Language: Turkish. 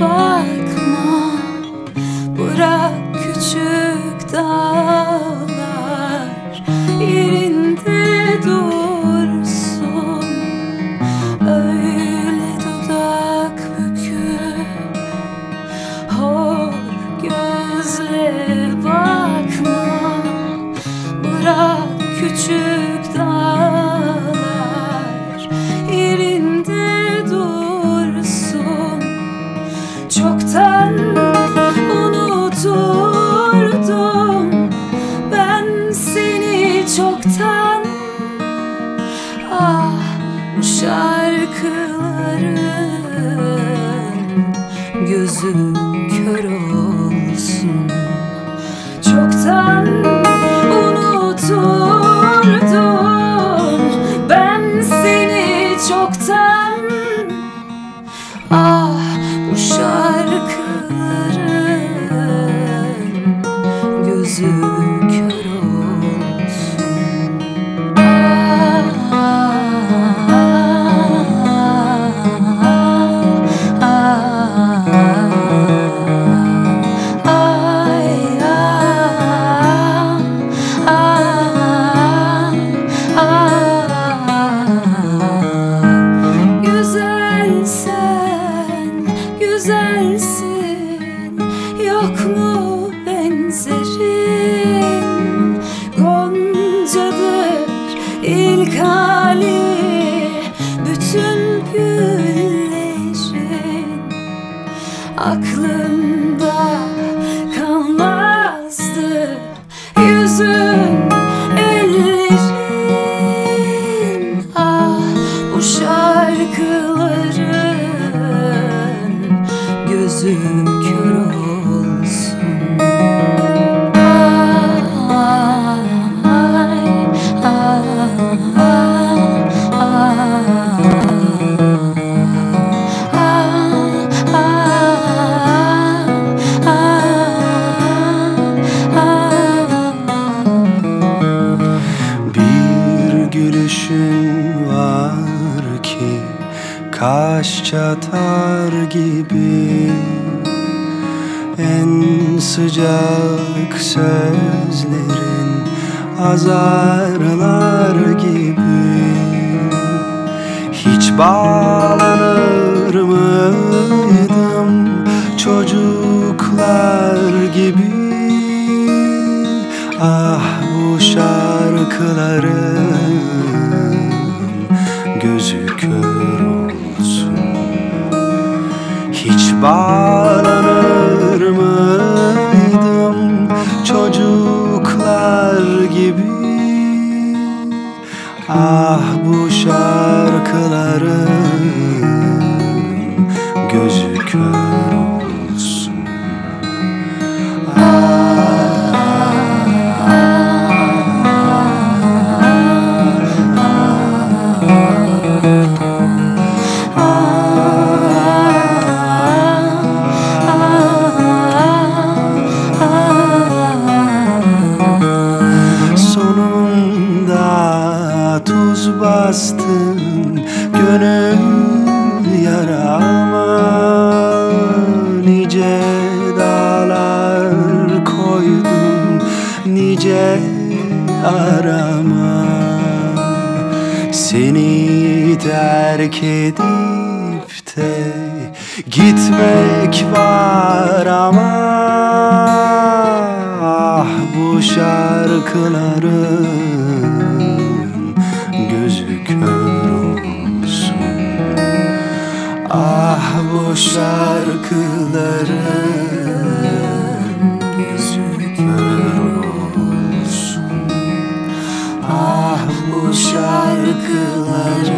bakma. Bırak küçük dağlar Yerinde dursun. Öyle dudak büküp Hor gözle şarkıların Gözü kör olsun. Çoktan unuturdum Ben seni çoktan. Ah possess Gözü kör olsun. Ay, Bir gülüşün var ki Kaş çatar gibi En sıcak sözlerin Azarlar gibi. Hiç bağlanır mıydım Çocuklar gibi? Ah bu şarkıların Ah bu şarkıların gözü kör arama. Seni terk edip de gitmek var ama. Ah bu şarkıların gözü kör olsun. Ah bu şarkıların Bu şarkıların